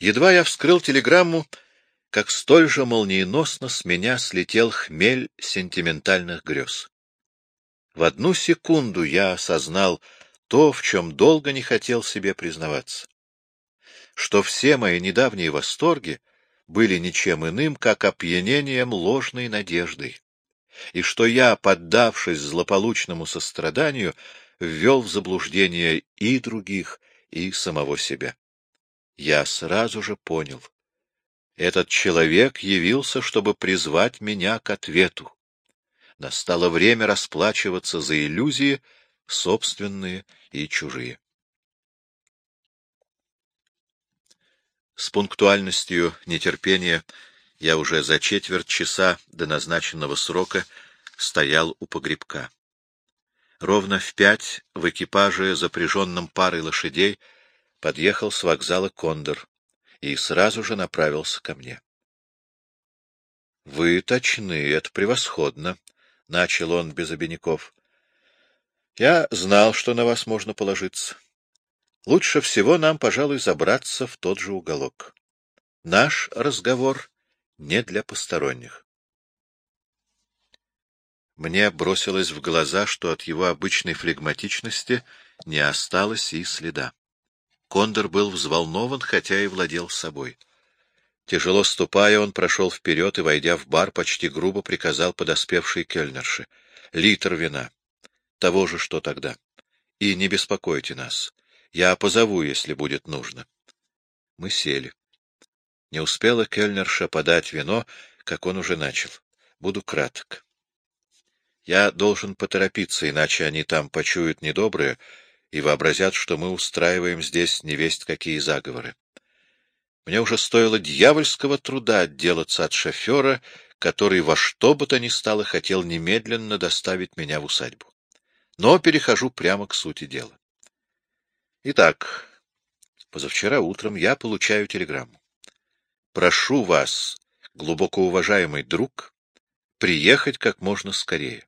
Едва я вскрыл телеграмму, как столь же молниеносно с меня слетел хмель сентиментальных грез. В одну секунду я осознал то, в чем долго не хотел себе признаваться. Что все мои недавние восторги были ничем иным, как опьянением ложной надеждой, и что я, поддавшись злополучному состраданию, ввел в заблуждение и других, и самого себя. Я сразу же понял. Этот человек явился, чтобы призвать меня к ответу. Настало время расплачиваться за иллюзии, собственные и чужие. С пунктуальностью нетерпения я уже за четверть часа до назначенного срока стоял у погребка. Ровно в пять в экипаже, запряженном парой лошадей, подъехал с вокзала Кондор и сразу же направился ко мне. — Вы точны, это превосходно, — начал он без обиняков. — Я знал, что на вас можно положиться. Лучше всего нам, пожалуй, забраться в тот же уголок. Наш разговор не для посторонних. Мне бросилось в глаза, что от его обычной флегматичности не осталось и следа. Кондор был взволнован, хотя и владел собой. Тяжело ступая, он прошел вперед и, войдя в бар, почти грубо приказал подоспевшей кельнерше. — Литр вина. Того же, что тогда. И не беспокойте нас. Я позову, если будет нужно. Мы сели. Не успела кельнерша подать вино, как он уже начал. Буду краток. Я должен поторопиться, иначе они там почуют недоброе и вообразят, что мы устраиваем здесь невесть какие заговоры. Мне уже стоило дьявольского труда отделаться от шофера, который во что бы то ни стало хотел немедленно доставить меня в усадьбу. Но перехожу прямо к сути дела. Итак, позавчера утром я получаю телеграмму. Прошу вас, глубоко уважаемый друг, приехать как можно скорее.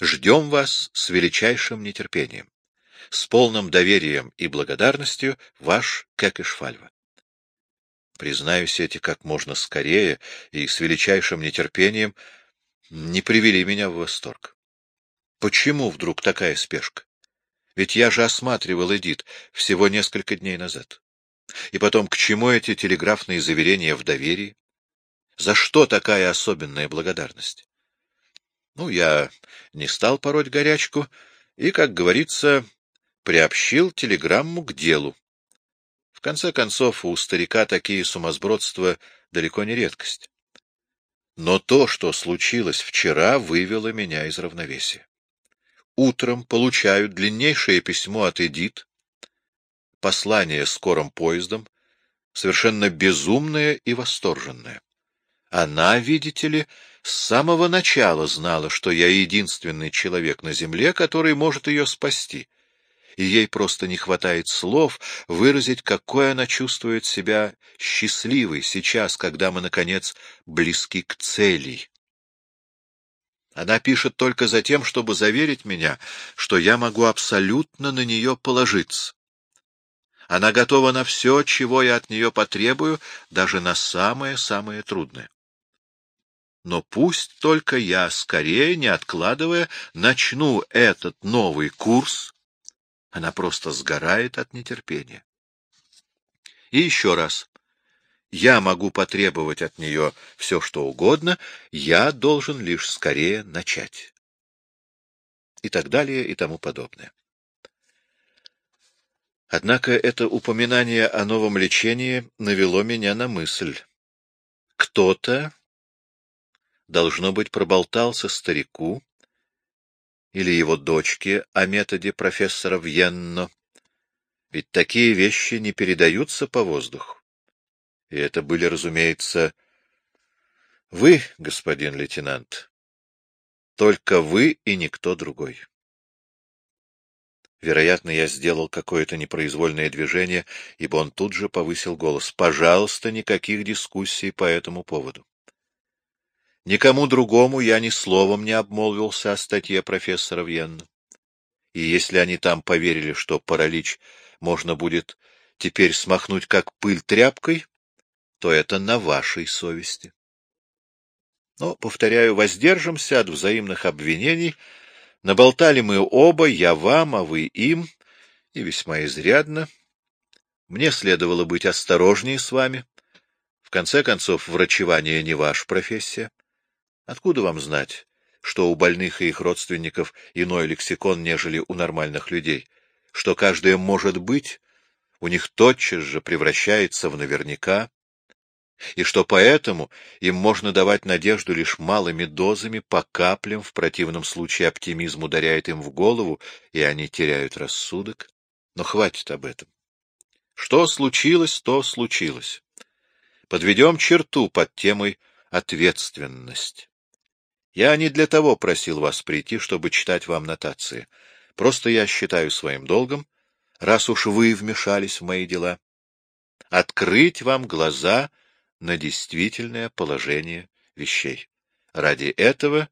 Ждем вас с величайшим нетерпением. С полным доверием и благодарностью, ваш Кекешфальва. Признаюсь, эти как можно скорее и с величайшим нетерпением не привели меня в восторг. Почему вдруг такая спешка? Ведь я же осматривал Эдит всего несколько дней назад. И потом, к чему эти телеграфные заверения в доверии? За что такая особенная благодарность? Ну, я не стал пороть горячку и, как говорится, приобщил телеграмму к делу. В конце концов, у старика такие сумасбродства далеко не редкость. Но то, что случилось вчера, вывело меня из равновесия. Утром получаю длиннейшее письмо от Эдит, послание скорым поездом, совершенно безумное и восторженное. Она, видите ли, с самого начала знала, что я единственный человек на земле, который может ее спасти, и ей просто не хватает слов выразить, какой она чувствует себя счастливой сейчас, когда мы, наконец, близки к цели. Она пишет только за тем, чтобы заверить меня, что я могу абсолютно на нее положиться. Она готова на все, чего я от нее потребую, даже на самое-самое трудное но пусть только я, скорее, не откладывая, начну этот новый курс. Она просто сгорает от нетерпения. И еще раз. Я могу потребовать от нее все, что угодно, я должен лишь скорее начать. И так далее, и тому подобное. Однако это упоминание о новом лечении навело меня на мысль. Кто-то должно быть, проболтался старику или его дочке о методе профессора Вьенно, ведь такие вещи не передаются по воздуху. И это были, разумеется, вы, господин лейтенант. Только вы и никто другой. Вероятно, я сделал какое-то непроизвольное движение, ибо он тут же повысил голос. «Пожалуйста, никаких дискуссий по этому поводу. Никому другому я ни словом не обмолвился о статье профессора Вьенна. И если они там поверили, что паралич можно будет теперь смахнуть как пыль тряпкой, то это на вашей совести. Но, повторяю, воздержимся от взаимных обвинений. Наболтали мы оба, я вам, а вы им, и весьма изрядно. Мне следовало быть осторожнее с вами. В конце концов, врачевание не ваша профессия. Откуда вам знать, что у больных и их родственников иной лексикон, нежели у нормальных людей? Что каждое может быть, у них тотчас же превращается в наверняка? и что поэтому им можно давать надежду лишь малыми дозами, по каплям, в противном случае оптимизм ударяет им в голову, и они теряют рассудок. Но хватит об этом. Что случилось, то случилось. Подведем черту под темой «ответственность». Я не для того просил вас прийти, чтобы читать вам нотации. Просто я считаю своим долгом, раз уж вы вмешались в мои дела, открыть вам глаза — на действительное положение вещей. Ради этого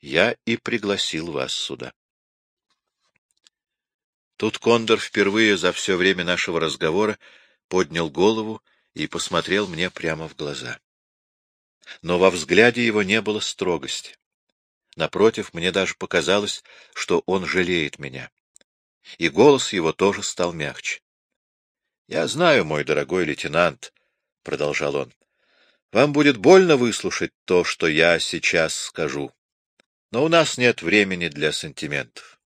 я и пригласил вас сюда. Тут Кондор впервые за все время нашего разговора поднял голову и посмотрел мне прямо в глаза. Но во взгляде его не было строгости. Напротив, мне даже показалось, что он жалеет меня. И голос его тоже стал мягче. — Я знаю, мой дорогой лейтенант, — продолжал он, вам будет больно выслушать то, что я сейчас скажу. Но у нас нет времени для сантиментов.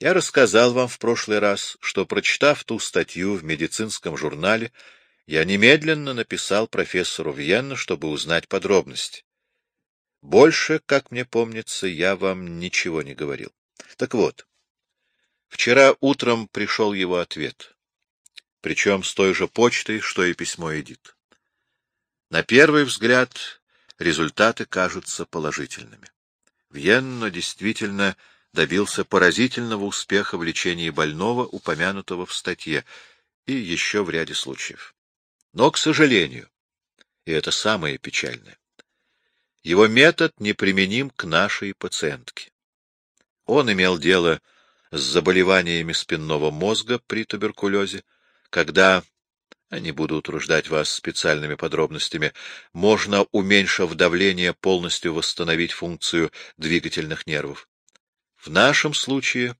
Я рассказал вам в прошлый раз, что, прочитав ту статью в медицинском журнале, я немедленно написал профессору Вьенна, чтобы узнать подробности. Больше, как мне помнится, я вам ничего не говорил. Так вот, вчера утром пришел его ответ, причем с той же почтой, что и письмо Эдит. На первый взгляд результаты кажутся положительными. Вьенно действительно добился поразительного успеха в лечении больного, упомянутого в статье, и еще в ряде случаев. Но, к сожалению, и это самое печальное, его метод неприменим к нашей пациентке. Он имел дело с заболеваниями спинного мозга при туберкулезе, когда не буду утруждать вас специальными подробностями, можно, уменьшив давление, полностью восстановить функцию двигательных нервов. В нашем случае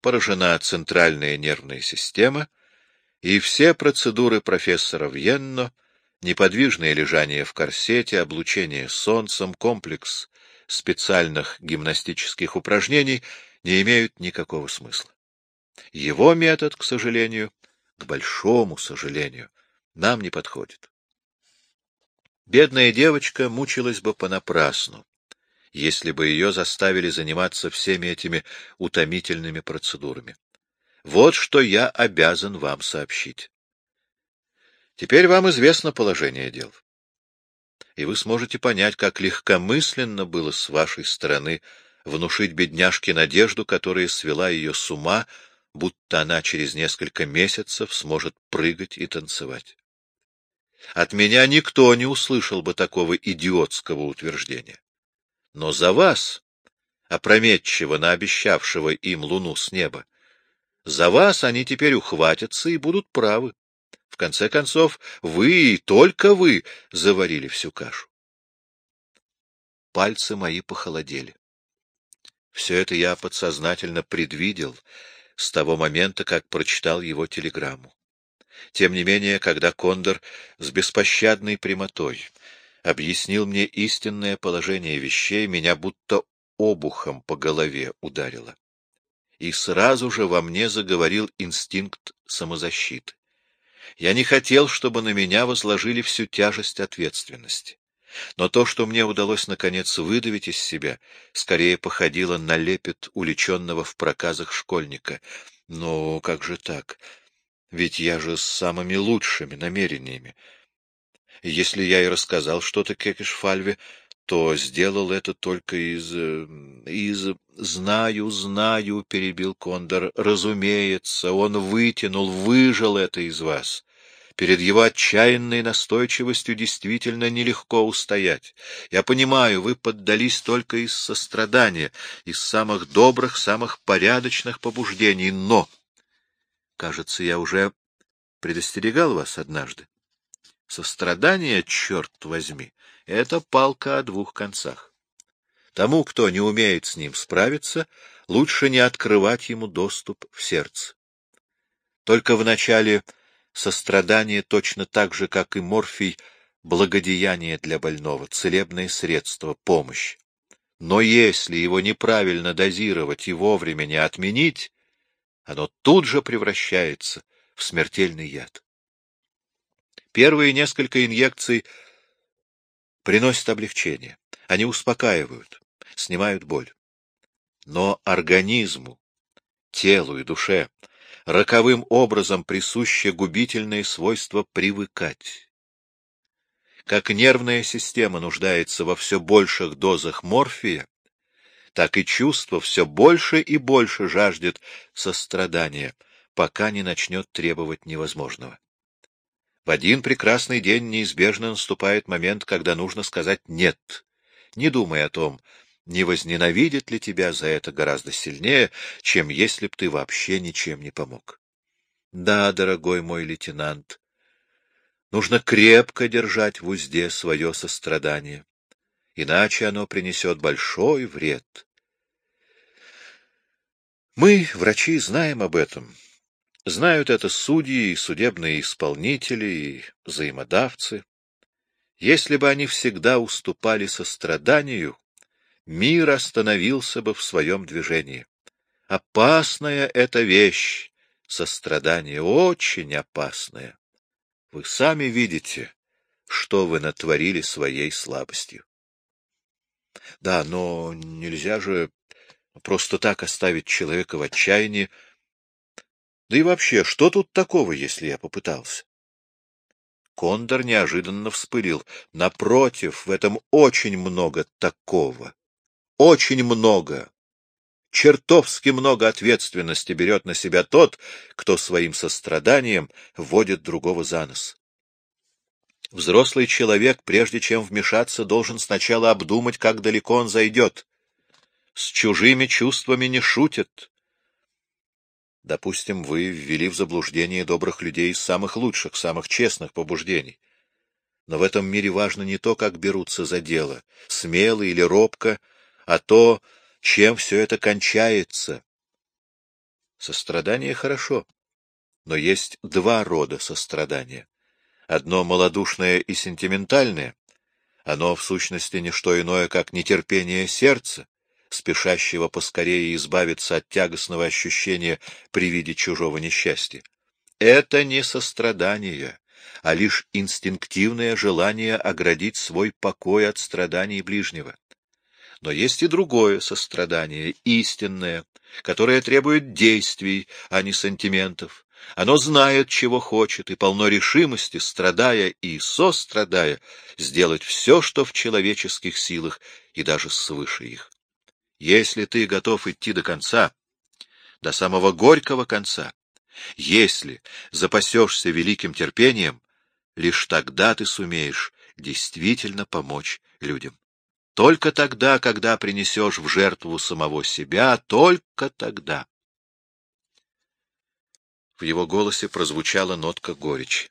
поражена центральная нервная система, и все процедуры профессора Вьенно, неподвижное лежание в корсете, облучение солнцем, комплекс специальных гимнастических упражнений не имеют никакого смысла. Его метод, к сожалению, к большому сожалению, нам не подходит. Бедная девочка мучилась бы понапрасну, если бы ее заставили заниматься всеми этими утомительными процедурами. Вот что я обязан вам сообщить. Теперь вам известно положение дел. И вы сможете понять, как легкомысленно было с вашей стороны внушить бедняжке надежду, которая свела ее с ума будто она через несколько месяцев сможет прыгать и танцевать. От меня никто не услышал бы такого идиотского утверждения. Но за вас, опрометчиво наобещавшего им луну с неба, за вас они теперь ухватятся и будут правы. В конце концов, вы и только вы заварили всю кашу. Пальцы мои похолодели. Все это я подсознательно предвидел, с того момента, как прочитал его телеграмму. Тем не менее, когда Кондор с беспощадной прямотой объяснил мне истинное положение вещей, меня будто обухом по голове ударило. И сразу же во мне заговорил инстинкт самозащиты. Я не хотел, чтобы на меня возложили всю тяжесть ответственности. Но то, что мне удалось наконец выдавить из себя, скорее походило на лепет уличенного в проказах школьника. Но как же так? Ведь я же с самыми лучшими намерениями. Если я и рассказал что-то Кекешфальве, то сделал это только из... Э, из... «Знаю, знаю», — перебил Кондор, — «разумеется, он вытянул, выжил это из вас. Перед его отчаянной настойчивостью действительно нелегко устоять. Я понимаю, вы поддались только из сострадания, из самых добрых, самых порядочных побуждений, но... Кажется, я уже предостерегал вас однажды. Сострадание, черт возьми, — это палка о двух концах. Тому, кто не умеет с ним справиться, лучше не открывать ему доступ в сердце. Только в начале сострадание точно так же, как и морфий, благодеяние для больного, целебное средство, помощь. Но если его неправильно дозировать и вовремя не отменить, оно тут же превращается в смертельный яд. Первые несколько инъекций приносят облегчение. Они успокаивают, снимают боль. Но организму, телу и душе роковым образом присуще губительное свойство привыкать. Как нервная система нуждается во все больших дозах морфия, так и чувство все больше и больше жаждет сострадания, пока не начнет требовать невозможного. В один прекрасный день неизбежно наступает момент, когда нужно сказать «нет», не думая о том, не возненавидит ли тебя за это гораздо сильнее, чем если б ты вообще ничем не помог. Да, дорогой мой лейтенант, нужно крепко держать в узде свое сострадание, иначе оно принесет большой вред. Мы, врачи, знаем об этом. Знают это судьи и судебные исполнители и взаимодавцы. Если бы они всегда уступали состраданию, мир остановился бы в своем движении. Опасная эта вещь, сострадание, очень опасное. Вы сами видите, что вы натворили своей слабостью. Да, но нельзя же просто так оставить человека в отчаянии. Да и вообще, что тут такого, если я попытался? Кондор неожиданно вспылил. Напротив, в этом очень много такого. Очень много. Чертовски много ответственности берет на себя тот, кто своим состраданием вводит другого за нос. Взрослый человек, прежде чем вмешаться, должен сначала обдумать, как далеко он зайдет. С чужими чувствами не шутят. Допустим, вы ввели в заблуждение добрых людей из самых лучших, самых честных побуждений. Но в этом мире важно не то, как берутся за дело, смело или робко, а то, чем все это кончается. Сострадание хорошо, но есть два рода сострадания. Одно малодушное и сентиментальное, оно в сущности не что иное, как нетерпение сердца, спешащего поскорее избавиться от тягостного ощущения при виде чужого несчастья. Это не сострадание, а лишь инстинктивное желание оградить свой покой от страданий ближнего. Но есть и другое сострадание, истинное, которое требует действий, а не сантиментов. Оно знает, чего хочет, и полно решимости, страдая и сострадая, сделать все, что в человеческих силах, и даже свыше их. Если ты готов идти до конца, до самого горького конца, если запасешься великим терпением, лишь тогда ты сумеешь действительно помочь людям. Только тогда, когда принесешь в жертву самого себя, только тогда. В его голосе прозвучала нотка горечи.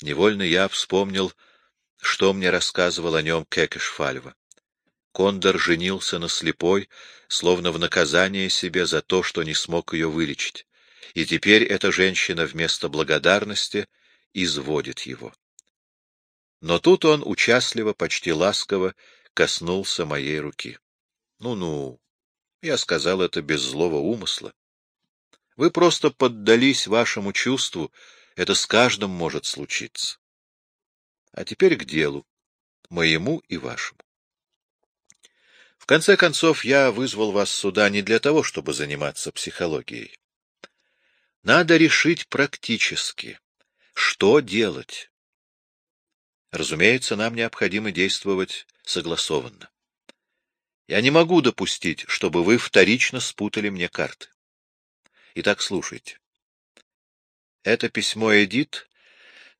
Невольно я вспомнил, что мне рассказывал о нем Кекешфальва. Кондор женился на слепой, словно в наказание себе за то, что не смог ее вылечить. И теперь эта женщина вместо благодарности изводит его. Но тут он участливо, почти ласково коснулся моей руки. Ну-ну, я сказал это без злого умысла. Вы просто поддались вашему чувству, это с каждым может случиться. А теперь к делу, моему и вашему конце концов, я вызвал вас сюда не для того, чтобы заниматься психологией. Надо решить практически, что делать. Разумеется, нам необходимо действовать согласованно. Я не могу допустить, чтобы вы вторично спутали мне карты. Итак, слушайте. Это письмо Эдит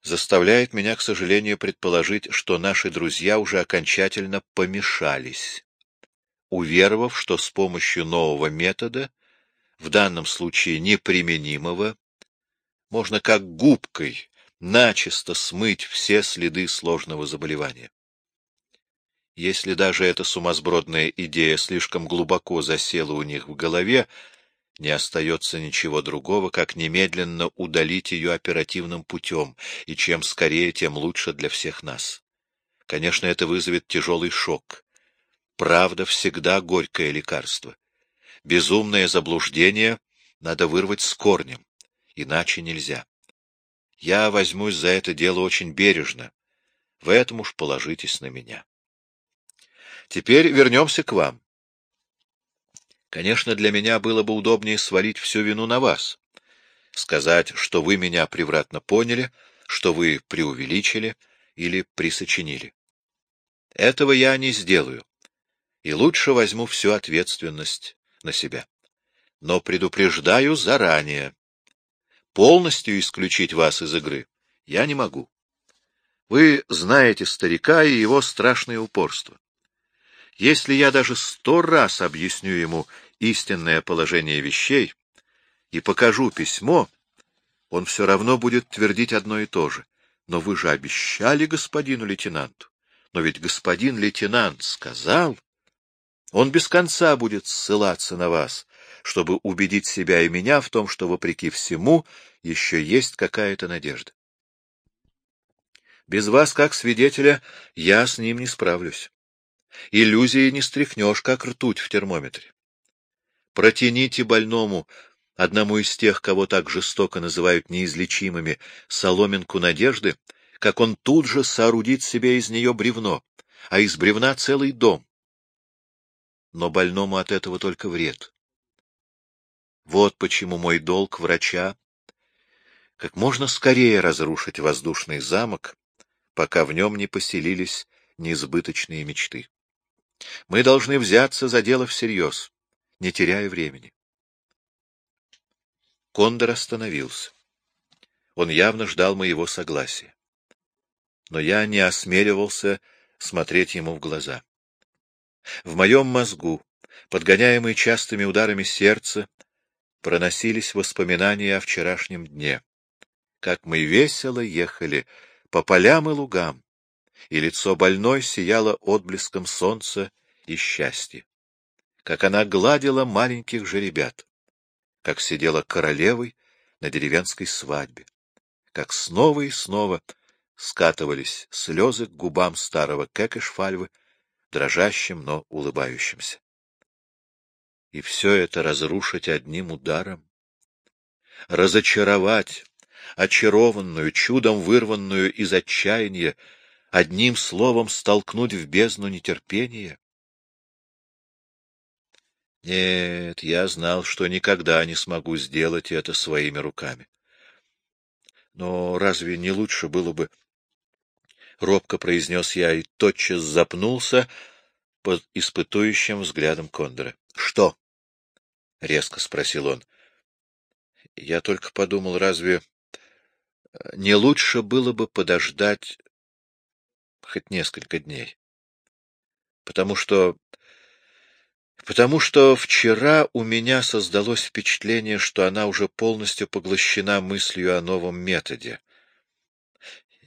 заставляет меня, к сожалению, предположить, что наши друзья уже окончательно помешались уверовав, что с помощью нового метода, в данном случае неприменимого, можно как губкой начисто смыть все следы сложного заболевания. Если даже эта сумасбродная идея слишком глубоко засела у них в голове, не остается ничего другого, как немедленно удалить ее оперативным путем, и чем скорее, тем лучше для всех нас. Конечно, это вызовет тяжелый шок. Правда всегда горькое лекарство. Безумное заблуждение надо вырвать с корнем, иначе нельзя. Я возьмусь за это дело очень бережно. В этом уж положитесь на меня. Теперь вернемся к вам. Конечно, для меня было бы удобнее свалить всю вину на вас. Сказать, что вы меня превратно поняли, что вы преувеличили или присочинили. Этого я не сделаю, и лучше возьму всю ответственность на себя. Но предупреждаю заранее. Полностью исключить вас из игры я не могу. Вы знаете старика и его страшное упорство. Если я даже сто раз объясню ему истинное положение вещей и покажу письмо, он все равно будет твердить одно и то же. Но вы же обещали господину лейтенанту. Но ведь господин лейтенант сказал... Он без конца будет ссылаться на вас, чтобы убедить себя и меня в том, что, вопреки всему, еще есть какая-то надежда. Без вас, как свидетеля, я с ним не справлюсь. Иллюзии не стряхнешь, как ртуть в термометре. Протяните больному, одному из тех, кого так жестоко называют неизлечимыми, соломинку надежды, как он тут же соорудит себе из нее бревно, а из бревна целый дом. Но больному от этого только вред. Вот почему мой долг врача — как можно скорее разрушить воздушный замок, пока в нем не поселились несбыточные мечты. Мы должны взяться за дело всерьез, не теряя времени. Кондор остановился. Он явно ждал моего согласия. Но я не осмеливался смотреть ему в глаза. В моем мозгу, подгоняемый частыми ударами сердца, проносились воспоминания о вчерашнем дне. Как мы весело ехали по полям и лугам, и лицо больной сияло отблеском солнца и счастья. Как она гладила маленьких жеребят, как сидела королевой на деревенской свадьбе, как снова и снова скатывались слезы к губам старого Кекешфальвы, дрожащим, но улыбающимся. И все это разрушить одним ударом, разочаровать очарованную, чудом вырванную из отчаяния, одним словом столкнуть в бездну нетерпения? Нет, я знал, что никогда не смогу сделать это своими руками. Но разве не лучше было бы... Робко произнес я и тотчас запнулся под испытующим взглядом Кондора. — Что? — резко спросил он. Я только подумал, разве не лучше было бы подождать хоть несколько дней. Потому что... Потому что вчера у меня создалось впечатление, что она уже полностью поглощена мыслью о новом методе.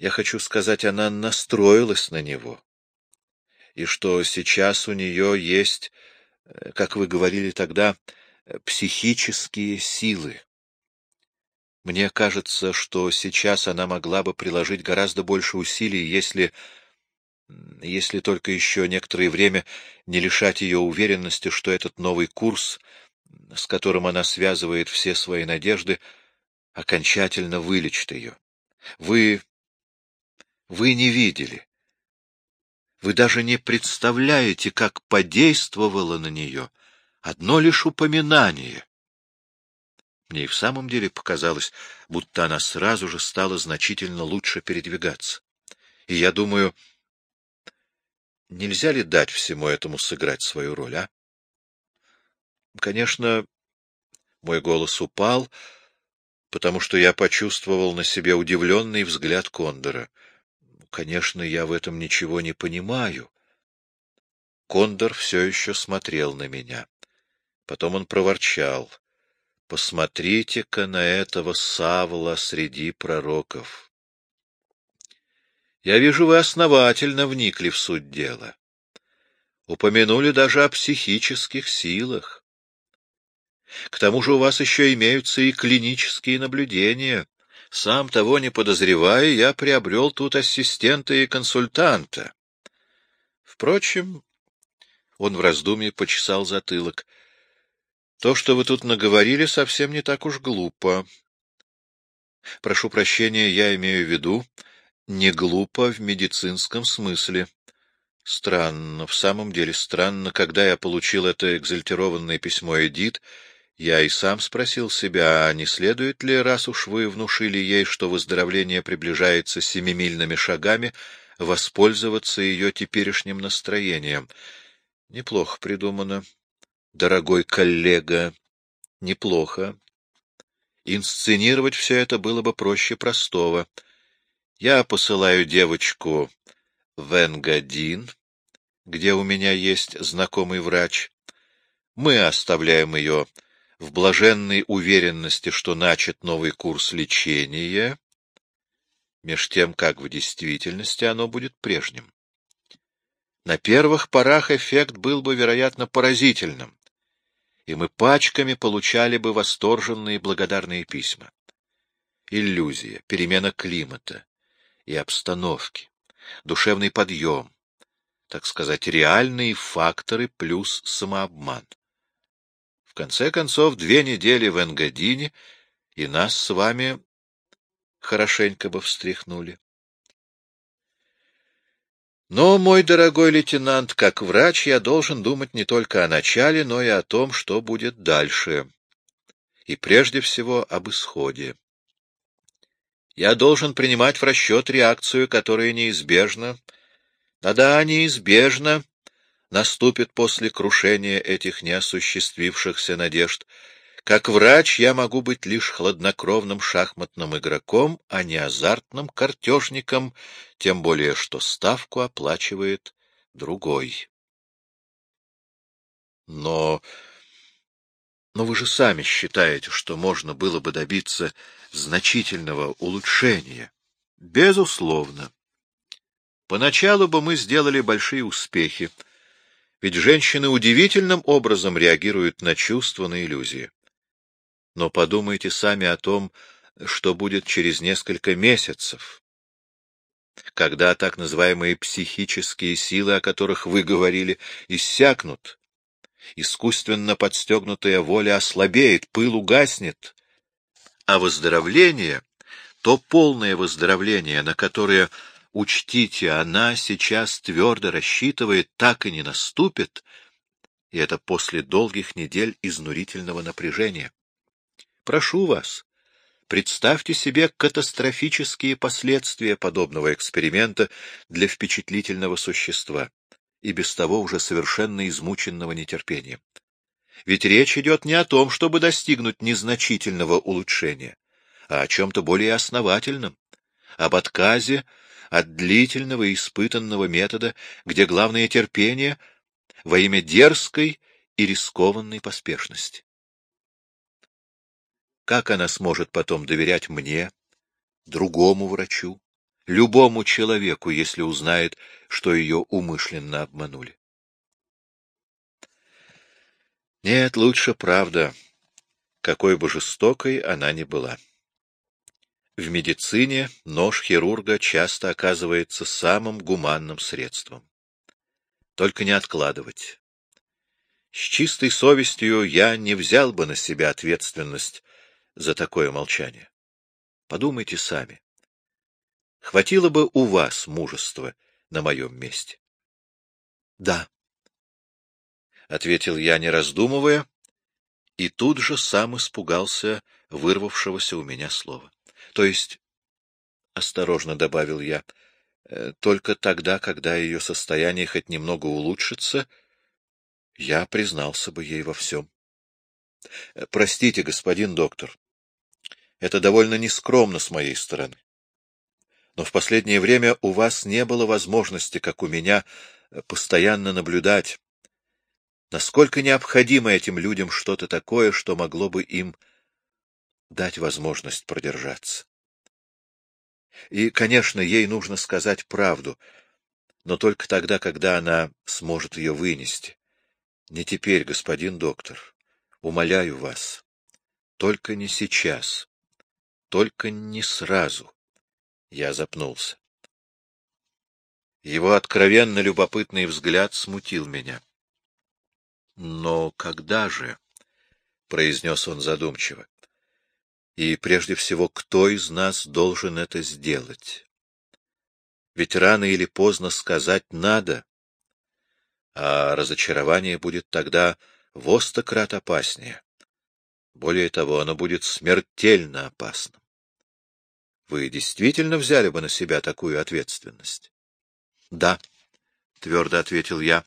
Я хочу сказать, она настроилась на него. И что сейчас у нее есть, э, как вы говорили тогда, э, психические силы. Мне кажется, что сейчас она могла бы приложить гораздо больше усилий, если... если только еще некоторое время не лишать ее уверенности, что этот новый курс, с которым она связывает все свои надежды, окончательно вылечит ее. Вы... вы не видели. Вы даже не представляете, как подействовало на нее одно лишь упоминание мне и в самом деле показалось, будто она сразу же стала значительно лучше передвигаться. И я думаю, нельзя ли дать всему этому сыграть свою роль, а? Конечно, мой голос упал, потому что я почувствовал на себе удивленный взгляд Кондора. Конечно, я в этом ничего не понимаю. Кондор все еще смотрел на меня. Потом он проворчал — Посмотрите-ка на этого Савла среди пророков. Я вижу, вы основательно вникли в суть дела. Упомянули даже о психических силах. К тому же у вас еще имеются и клинические наблюдения. Сам того не подозревая, я приобрел тут ассистента и консультанта. Впрочем, он в раздумье почесал затылок — то, что вы тут наговорили, совсем не так уж глупо. Прошу прощения, я имею в виду не глупо в медицинском смысле. Странно, в самом деле странно, когда я получил это экзальтированное письмо Эдит, я и сам спросил себя, а не следует ли, раз уж вы внушили ей, что выздоровление приближается семимильными шагами, воспользоваться ее теперешним настроением. Неплохо придумано дорогой коллега, неплохо. Инсценировать все это было бы проще простого. Я посылаю девочку в Энгадин, где у меня есть знакомый врач. Мы оставляем ее в блаженной уверенности, что начат новый курс лечения, меж тем, как в действительности оно будет прежним. На первых порах эффект был бы, вероятно, поразительным и мы пачками получали бы восторженные благодарные письма. Иллюзия, перемена климата и обстановки, душевный подъем, так сказать, реальные факторы плюс самообман. В конце концов, две недели в Энгадине, и нас с вами хорошенько бы встряхнули. Но, мой дорогой лейтенант, как врач я должен думать не только о начале, но и о том, что будет дальше. И прежде всего об исходе. Я должен принимать в расчет реакцию, которая неизбежна, да-да, неизбежно наступит после крушения этих неосуществившихся надежд, как врач я могу быть лишь хладнокровным шахматным игроком, а не азартным картежником, тем более что ставку оплачивает другой. Но... Но вы же сами считаете, что можно было бы добиться значительного улучшения. Безусловно. Поначалу бы мы сделали большие успехи, ведь женщины удивительным образом реагируют на чувства, на иллюзии. Но подумайте сами о том, что будет через несколько месяцев, когда так называемые психические силы, о которых вы говорили, иссякнут, искусственно подстегнутая воля ослабеет, пыл угаснет, а выздоровление, то полное выздоровление, на которое, учтите, она сейчас твердо рассчитывает, так и не наступит, и это после долгих недель изнурительного напряжения. Прошу вас, представьте себе катастрофические последствия подобного эксперимента для впечатлительного существа, и без того уже совершенно измученного нетерпением. Ведь речь идет не о том, чтобы достигнуть незначительного улучшения, а о чем-то более основательном, об отказе от длительного и испытанного метода, где главное терпение во имя дерзкой и рискованной поспешности. Как она сможет потом доверять мне, другому врачу, любому человеку, если узнает, что ее умышленно обманули? Нет, лучше правда, какой бы жестокой она ни была. В медицине нож хирурга часто оказывается самым гуманным средством. Только не откладывать. С чистой совестью я не взял бы на себя ответственность за такое молчание. Подумайте сами. Хватило бы у вас мужества на моем месте? — Да, — ответил я, не раздумывая, и тут же сам испугался вырвавшегося у меня слова. То есть, — осторожно добавил я, — только тогда, когда ее состояние хоть немного улучшится, я признался бы ей во всем. — Простите, господин доктор. Это довольно нескромно с моей стороны. Но в последнее время у вас не было возможности, как у меня, постоянно наблюдать, насколько необходимо этим людям что-то такое, что могло бы им дать возможность продержаться. И, конечно, ей нужно сказать правду, но только тогда, когда она сможет ее вынести. Не теперь, господин доктор. Умоляю вас. Только не сейчас. Только не сразу. Я запнулся. Его откровенно любопытный взгляд смутил меня. — Но когда же? — произнес он задумчиво. — И прежде всего, кто из нас должен это сделать? Ведь рано или поздно сказать надо, а разочарование будет тогда в остократ опаснее. Более того, оно будет смертельно опасным. Вы действительно взяли бы на себя такую ответственность? — Да, — твердо ответил я.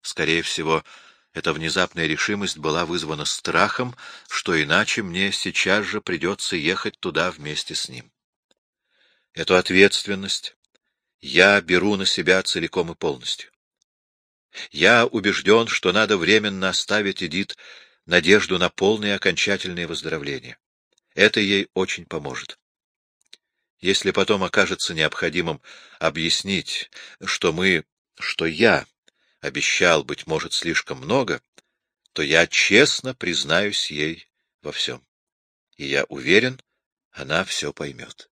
Скорее всего, эта внезапная решимость была вызвана страхом, что иначе мне сейчас же придется ехать туда вместе с ним. Эту ответственность я беру на себя целиком и полностью. Я убежден, что надо временно оставить Эдит надежду на полное окончательное выздоровление. Это ей очень поможет. Если потом окажется необходимым объяснить, что мы, что я обещал, быть может, слишком много, то я честно признаюсь ей во всем. И я уверен, она все поймет.